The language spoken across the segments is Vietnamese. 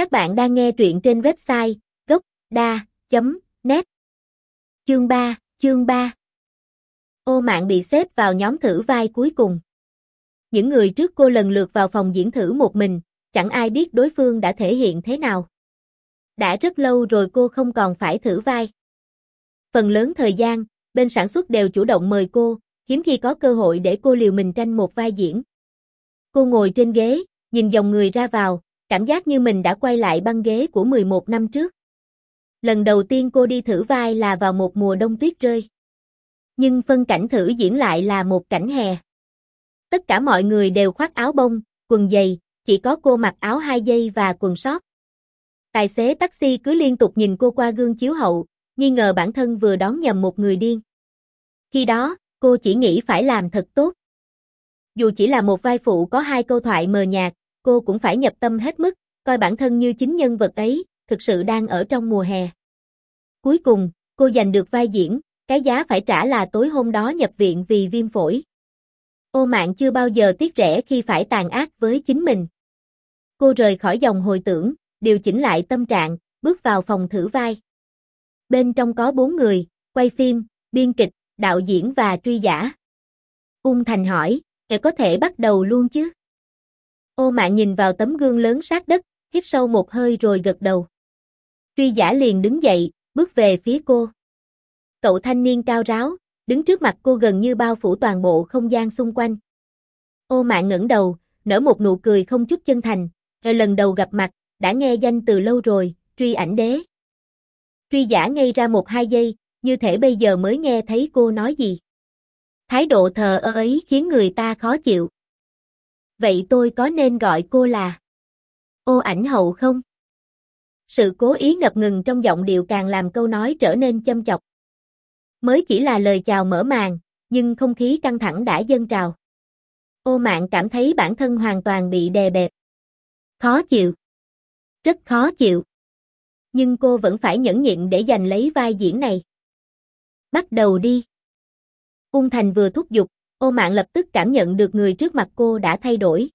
Các bạn đang nghe truyện trên website gốc.da.net Chương 3, chương 3 Ô mạng bị xếp vào nhóm thử vai cuối cùng. Những người trước cô lần lượt vào phòng diễn thử một mình, chẳng ai biết đối phương đã thể hiện thế nào. Đã rất lâu rồi cô không còn phải thử vai. Phần lớn thời gian, bên sản xuất đều chủ động mời cô, hiếm khi có cơ hội để cô liều mình tranh một vai diễn. Cô ngồi trên ghế, nhìn dòng người ra vào, cảm giác như mình đã quay lại băng ghế của 11 năm trước. Lần đầu tiên cô đi thử vai là vào một mùa đông tuyết rơi. Nhưng phân cảnh thử diễn lại là một cảnh hè. Tất cả mọi người đều khoác áo bông, quần dày, chỉ có cô mặc áo hai dây và quần sót. Tài xế taxi cứ liên tục nhìn cô qua gương chiếu hậu, nghi ngờ bản thân vừa đón nhầm một người điên. Khi đó, cô chỉ nghĩ phải làm thật tốt. Dù chỉ là một vai phụ có hai câu thoại mờ nhạt, cô cũng phải nhập tâm hết mức, coi bản thân như chính nhân vật ấy, thực sự đang ở trong mùa hè. Cuối cùng, cô giành được vai diễn, cái giá phải trả là tối hôm đó nhập viện vì viêm phổi. Ô mạng chưa bao giờ tiếc rẻ khi phải tàn ác với chính mình. Cô rời khỏi dòng hồi tưởng, điều chỉnh lại tâm trạng, bước vào phòng thử vai. Bên trong có bốn người, quay phim, biên kịch, đạo diễn và truy giả. Ung Thành hỏi, "Kẻ có thể bắt đầu luôn chứ?" Ô mạng nhìn vào tấm gương lớn sát đất, hít sâu một hơi rồi gật đầu. Truy giả liền đứng dậy, bước về phía cô. Cậu thanh niên cao ráo, đứng trước mặt cô gần như bao phủ toàn bộ không gian xung quanh. Ô mạng ngẩng đầu, nở một nụ cười không chút chân thành, rồi lần đầu gặp mặt, đã nghe danh từ lâu rồi, truy ảnh đế. Truy giả ngây ra một hai giây, như thể bây giờ mới nghe thấy cô nói gì. Thái độ thờ ơ ấy khiến người ta khó chịu. Vậy tôi có nên gọi cô là ô ảnh hậu không? Sự cố ý ngập ngừng trong giọng điệu càng làm câu nói trở nên châm chọc. Mới chỉ là lời chào mở màn, nhưng không khí căng thẳng đã dâng trào. Ô mạng cảm thấy bản thân hoàn toàn bị đè bẹp. Khó chịu. Rất khó chịu. Nhưng cô vẫn phải nhẫn nhịn để giành lấy vai diễn này. Bắt đầu đi. Ung Thành vừa thúc giục, ô mạng lập tức cảm nhận được người trước mặt cô đã thay đổi.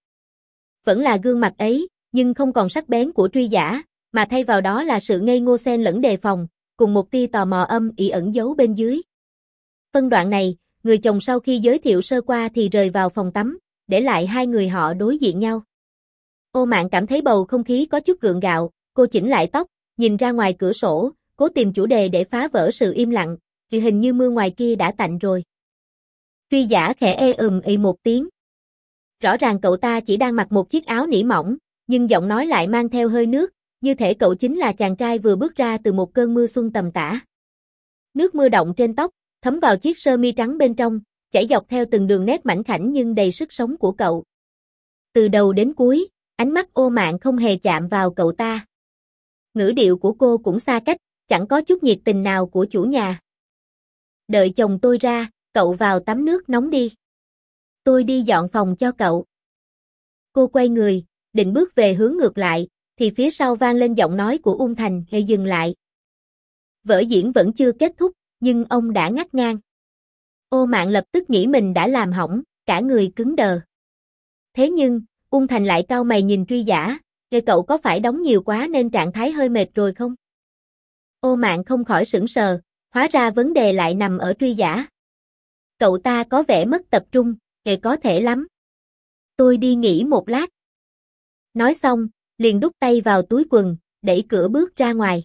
Vẫn là gương mặt ấy, nhưng không còn sắc bén của truy giả, mà thay vào đó là sự ngây ngô xen lẫn đề phòng, cùng một tia tò mò âm ỉ ẩn giấu bên dưới. Phân đoạn này, người chồng sau khi giới thiệu sơ qua thì rời vào phòng tắm, để lại hai người họ đối diện nhau. Ô mạng cảm thấy bầu không khí có chút gượng gạo, cô chỉnh lại tóc, nhìn ra ngoài cửa sổ, cố tìm chủ đề để phá vỡ sự im lặng, thì hình như mưa ngoài kia đã tạnh rồi. Truy giả khẽ ê ừm y một tiếng. Rõ ràng cậu ta chỉ đang mặc một chiếc áo nỉ mỏng, nhưng giọng nói lại mang theo hơi nước, như thể cậu chính là chàng trai vừa bước ra từ một cơn mưa xuân tầm tã. Nước mưa động trên tóc, thấm vào chiếc sơ mi trắng bên trong, chảy dọc theo từng đường nét mảnh khảnh nhưng đầy sức sống của cậu. Từ đầu đến cuối, ánh mắt ô mạng không hề chạm vào cậu ta. Ngữ điệu của cô cũng xa cách, chẳng có chút nhiệt tình nào của chủ nhà. Đợi chồng tôi ra, cậu vào tắm nước nóng đi. Tôi đi dọn phòng cho cậu. Cô quay người, định bước về hướng ngược lại, thì phía sau vang lên giọng nói của Ung Thành hay dừng lại. Vở diễn vẫn chưa kết thúc, nhưng ông đã ngắt ngang. Ô mạng lập tức nghĩ mình đã làm hỏng, cả người cứng đờ. Thế nhưng, Ung Thành lại cao mày nhìn truy giả, nghe cậu có phải đóng nhiều quá nên trạng thái hơi mệt rồi không? Ô mạng không khỏi sững sờ, hóa ra vấn đề lại nằm ở truy giả. Cậu ta có vẻ mất tập trung, kệ có thể lắm. Tôi đi nghỉ một lát. Nói xong, liền đút tay vào túi quần, đẩy cửa bước ra ngoài.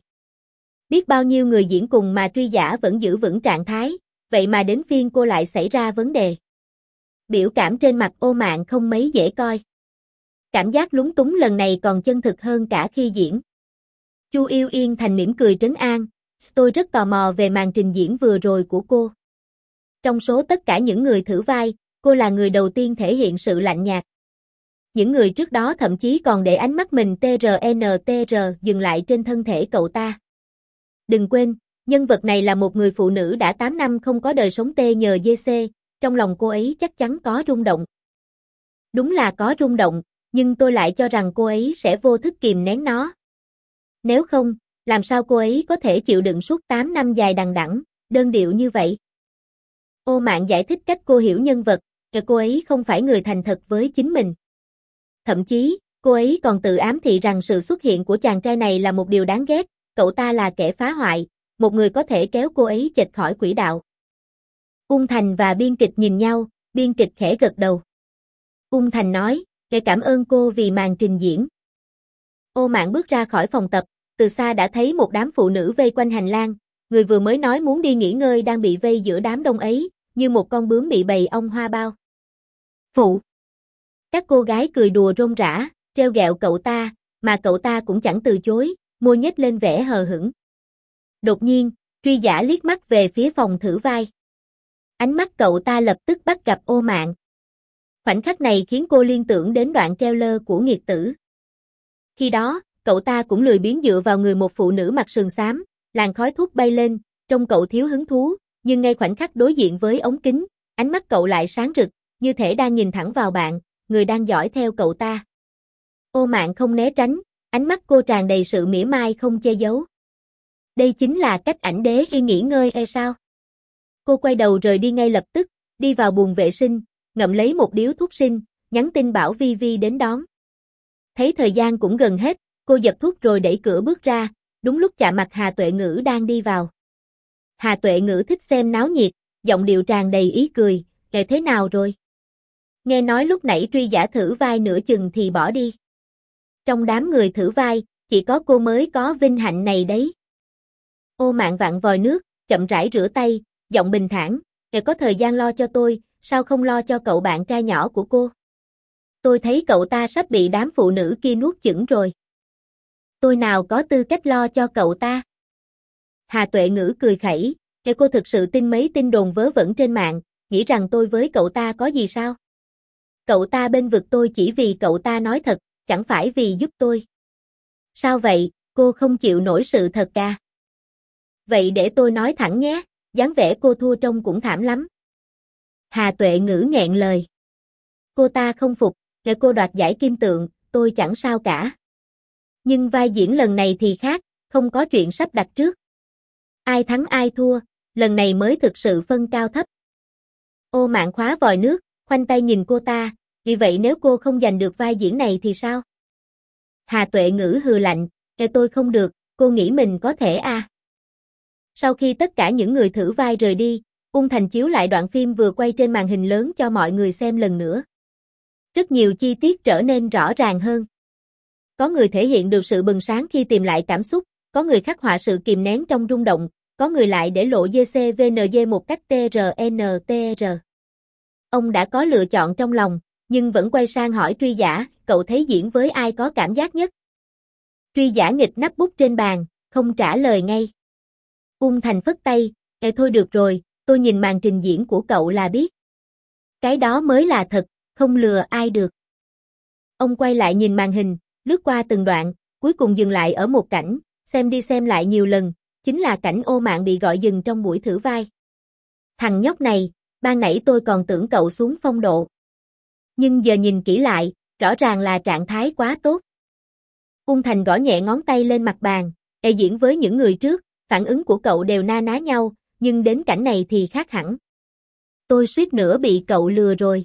Biết bao nhiêu người diễn cùng mà truy giả vẫn giữ vững trạng thái, vậy mà đến phiên cô lại xảy ra vấn đề. Biểu cảm trên mặt ô mạng không mấy dễ coi. Cảm giác lúng túng lần này còn chân thực hơn cả khi diễn. Chu Yêu Yên thành mỉm cười trấn an, tôi rất tò mò về màn trình diễn vừa rồi của cô. Trong số tất cả những người thử vai, cô là người đầu tiên thể hiện sự lạnh nhạt. Những người trước đó thậm chí còn để ánh mắt mình TRNTR dừng lại trên thân thể cậu ta. Đừng quên, nhân vật này là một người phụ nữ đã 8 năm không có đời sống tê nhờ DC, trong lòng cô ấy chắc chắn có rung động. Đúng là có rung động, nhưng tôi lại cho rằng cô ấy sẽ vô thức kìm nén nó. Nếu không, làm sao cô ấy có thể chịu đựng suốt 8 năm dài đằng đẵng, đơn điệu như vậy? Ô mạng giải thích cách cô hiểu nhân vật, cô ấy không phải người thành thật với chính mình. Thậm chí, cô ấy còn tự ám thị rằng sự xuất hiện của chàng trai này là một điều đáng ghét, cậu ta là kẻ phá hoại, một người có thể kéo cô ấy chệch khỏi quỹ đạo. Ung Thành và biên kịch nhìn nhau, biên kịch khẽ gật đầu. Ung Thành nói, để cảm ơn cô vì màn trình diễn. Ô mạng bước ra khỏi phòng tập, từ xa đã thấy một đám phụ nữ vây quanh hành lang, người vừa mới nói muốn đi nghỉ ngơi đang bị vây giữa đám đông ấy, như một con bướm bị bầy ong hoa bao. Phụ! Các cô gái cười đùa rôm rã, treo gẹo cậu ta, mà cậu ta cũng chẳng từ chối, môi nhếch lên vẻ hờ hững. Đột nhiên, truy giả liếc mắt về phía phòng thử vai. Ánh mắt cậu ta lập tức bắt gặp ô mạng. Khoảnh khắc này khiến cô liên tưởng đến đoạn treo lơ của nghiệt tử. Khi đó, cậu ta cũng lười biến dựa vào người một phụ nữ mặc sườn xám, làn khói thuốc bay lên, trông cậu thiếu hứng thú, nhưng ngay khoảnh khắc đối diện với ống kính, ánh mắt cậu lại sáng rực, như thể đang nhìn thẳng vào bạn, người đang dõi theo cậu ta. Ô mạng không né tránh, ánh mắt cô tràn đầy sự mỉa mai không che giấu. Đây chính là cách ảnh đế khi nghỉ ngơi hay sao? Cô quay đầu rời đi ngay lập tức, đi vào buồng vệ sinh, ngậm lấy một điếu thuốc sinh, nhắn tin bảo Vi Vi đến đón. Thấy thời gian cũng gần hết, cô dập thuốc rồi đẩy cửa bước ra, đúng lúc chạm mặt Hà Tuệ Ngữ đang đi vào. Hà Tuệ Ngữ thích xem náo nhiệt, giọng điệu tràn đầy ý cười, kể thế nào rồi? Nghe nói lúc nãy truy giả thử vai nửa chừng thì bỏ đi. Trong đám người thử vai, chỉ có cô mới có vinh hạnh này đấy. Ô mạng vạn vòi nước, chậm rãi rửa tay, giọng bình thản, để có thời gian lo cho tôi, sao không lo cho cậu bạn trai nhỏ của cô? Tôi thấy cậu ta sắp bị đám phụ nữ kia nuốt chửng rồi. Tôi nào có tư cách lo cho cậu ta? Hà Tuệ Ngữ cười khẩy, để cô thực sự tin mấy tin đồn vớ vẩn trên mạng, nghĩ rằng tôi với cậu ta có gì sao? Cậu ta bên vực tôi chỉ vì cậu ta nói thật, chẳng phải vì giúp tôi. Sao vậy, cô không chịu nổi sự thật à? Vậy để tôi nói thẳng nhé, dáng vẻ cô thua trông cũng thảm lắm. Hà Tuệ ngữ nghẹn lời. Cô ta không phục, để cô đoạt giải kim tượng, tôi chẳng sao cả. Nhưng vai diễn lần này thì khác, không có chuyện sắp đặt trước. Ai thắng ai thua, lần này mới thực sự phân cao thấp. Ô mạng khóa vòi nước, khoanh tay nhìn cô ta, vì vậy nếu cô không giành được vai diễn này thì sao? Hà Tuệ ngữ hừ lạnh, e tôi không được, cô nghĩ mình có thể à? Sau khi tất cả những người thử vai rời đi, Ung Thành chiếu lại đoạn phim vừa quay trên màn hình lớn cho mọi người xem lần nữa. Rất nhiều chi tiết trở nên rõ ràng hơn. Có người thể hiện được sự bừng sáng khi tìm lại cảm xúc, có người khắc họa sự kìm nén trong rung động, có người lại để lộ GCVNG một cách TRNTR. Ông đã có lựa chọn trong lòng, nhưng vẫn quay sang hỏi truy giả, cậu thấy diễn với ai có cảm giác nhất? Truy giả nghịch nắp bút trên bàn, không trả lời ngay. Ung Thành phất tay, "Ê thôi được rồi, tôi nhìn màn trình diễn của cậu là biết. Cái đó mới là thật, không lừa ai được. Ông quay lại nhìn màn hình, lướt qua từng đoạn, cuối cùng dừng lại ở một cảnh, xem đi xem lại nhiều lần, chính là cảnh ô mạng bị gọi dừng trong buổi thử vai. Thằng nhóc này, ban nãy tôi còn tưởng cậu xuống phong độ. Nhưng giờ nhìn kỹ lại, rõ ràng là trạng thái quá tốt. Ung Thành gõ nhẹ ngón tay lên mặt bàn, e diễn với những người trước, phản ứng của cậu đều na ná nhau, nhưng đến cảnh này thì khác hẳn. Tôi suýt nữa bị cậu lừa rồi.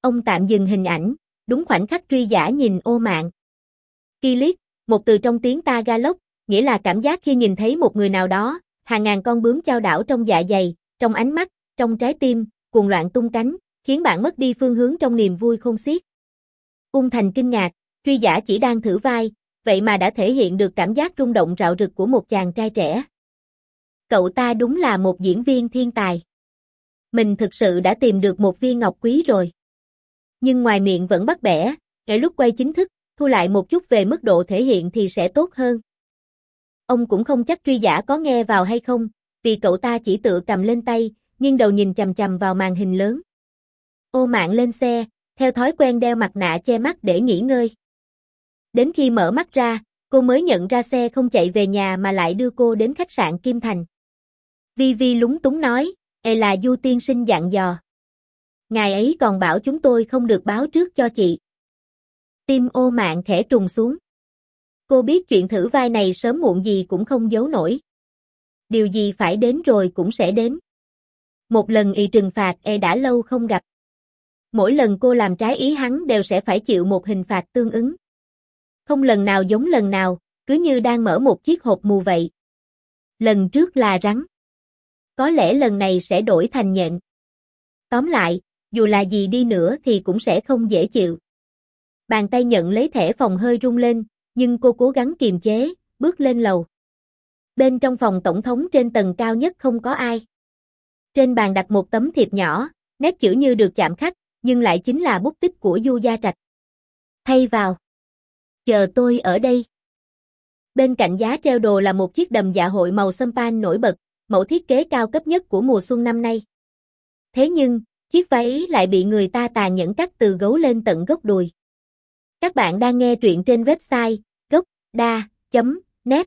Ông tạm dừng hình ảnh, đúng khoảnh khắc truy giả nhìn ô mạng. Kilit, một từ trong tiếng ta Tagalog, nghĩa là cảm giác khi nhìn thấy một người nào đó, hàng ngàn con bướm trao đảo trong dạ dày, trong ánh mắt, trong trái tim, cuồng loạn tung cánh, khiến bạn mất đi phương hướng trong niềm vui không xiết. Ung Thành kinh ngạc, truy giả chỉ đang thử vai, vậy mà đã thể hiện được cảm giác rung động rạo rực của một chàng trai trẻ. Cậu ta đúng là một diễn viên thiên tài. Mình thực sự đã tìm được một viên ngọc quý rồi. Nhưng ngoài miệng vẫn bắt bẻ, kể lúc quay chính thức, thu lại một chút về mức độ thể hiện thì sẽ tốt hơn. Ông cũng không chắc truy giả có nghe vào hay không, vì cậu ta chỉ tự cầm lên tay, nhưng đầu nhìn chầm chầm vào màn hình lớn. Ô mạng lên xe, theo thói quen đeo mặt nạ che mắt để nghỉ ngơi. Đến khi mở mắt ra, cô mới nhận ra xe không chạy về nhà mà lại đưa cô đến khách sạn Kim Thành. Vi Vi lúng túng nói, e là Du tiên sinh dặn dò. Ngài ấy còn bảo chúng tôi không được báo trước cho chị. Tim ô mạng khẽ trùng xuống. Cô biết chuyện thử vai này sớm muộn gì cũng không giấu nổi. Điều gì phải đến rồi cũng sẽ đến. Một lần y trừng phạt e đã lâu không gặp. Mỗi lần cô làm trái ý hắn đều sẽ phải chịu một hình phạt tương ứng. Không lần nào giống lần nào, cứ như đang mở một chiếc hộp mù vậy. Lần trước là rắn. Có lẽ lần này sẽ đổi thành nhện. Tóm lại, dù là gì đi nữa thì cũng sẽ không dễ chịu. Bàn tay nhận lấy thẻ phòng hơi rung lên, nhưng cô cố gắng kiềm chế, bước lên lầu. Bên trong phòng tổng thống trên tầng cao nhất không có ai. Trên bàn đặt một tấm thiệp nhỏ, nét chữ như được chạm khắc, nhưng lại chính là bút tích của Du Gia Trạch. Thay vào. Chờ tôi ở đây. Bên cạnh giá treo đồ là một chiếc đầm dạ hội màu xâm pan nổi bật, mẫu thiết kế cao cấp nhất của mùa xuân năm nay. Thế nhưng, chiếc váy lại bị người ta tàn nhẫn cắt từ gấu lên tận gốc đùi. Các bạn đang nghe truyện trên website gocda.net